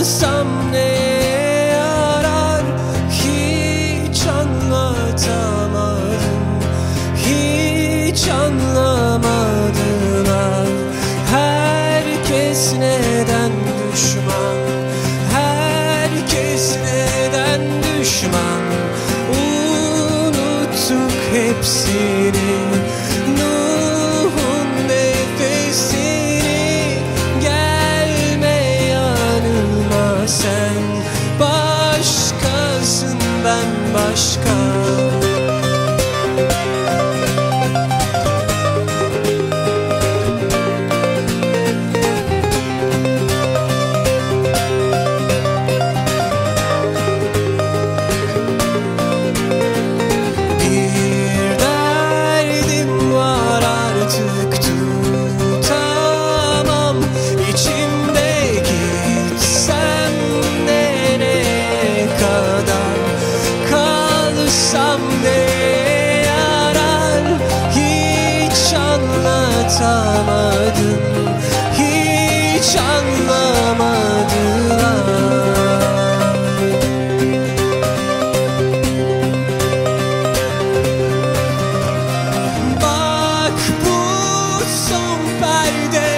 Anlatsam ne yarar Hiç anlatamadım. Hiç anlamadılar Herkes neden düşman? Herkes neden düşman? Unuttuk hepsini. Ben başka Kalsam ne yarar? Hiç anlatamadım Hiç anlamadılar. Bak bu son perde